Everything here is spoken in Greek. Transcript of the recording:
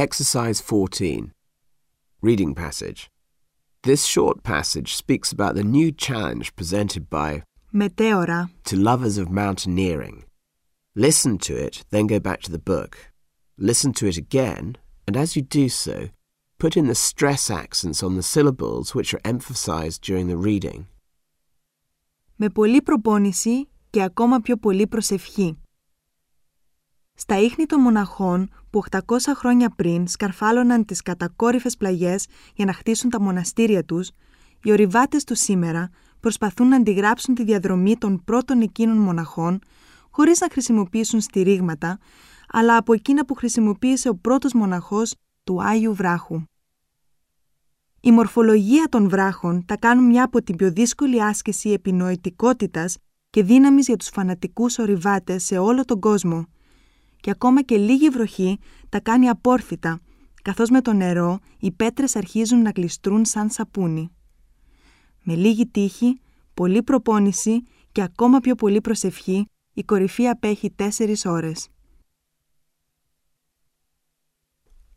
Exercise 14. Reading passage. This short passage speaks about the new challenge presented by Μετέωρα. to lovers of mountaineering. Listen to it, then go back to the book. Listen to it again, and as you do so, put in the stress accents on the syllables which are emphasized during the reading. Με πολλή προπόνηση και ακόμα πιο πολλή προσευχή. Στα ίχνη των μοναχών που 800 χρόνια πριν σκαρφάλωναν τις κατακόρυφες πλαγιές για να χτίσουν τα μοναστήρια τους, οι ορειβάτες του σήμερα προσπαθούν να αντιγράψουν τη διαδρομή των πρώτων εκείνων μοναχών χωρίς να χρησιμοποιήσουν στηρίγματα, αλλά από εκείνα που χρησιμοποίησε ο πρώτος μοναχός του Άγιου Βράχου. Η μορφολογία των βράχων τα κάνουν μια από την πιο δύσκολη άσκηση επινοητικότητας και δύναμης για τους φανατικούς ορειβάτες σε όλο τον κόσμο και ακόμα και λίγη βροχή τα κάνει απόρθητα, καθώς με το νερό οι πέτρες αρχίζουν να γλιστρούν σαν σαπούνι. Με λίγη τύχη, πολλή προπόνηση και ακόμα πιο πολύ προσευχή, η κορυφή απέχει τέσσερις ώρες.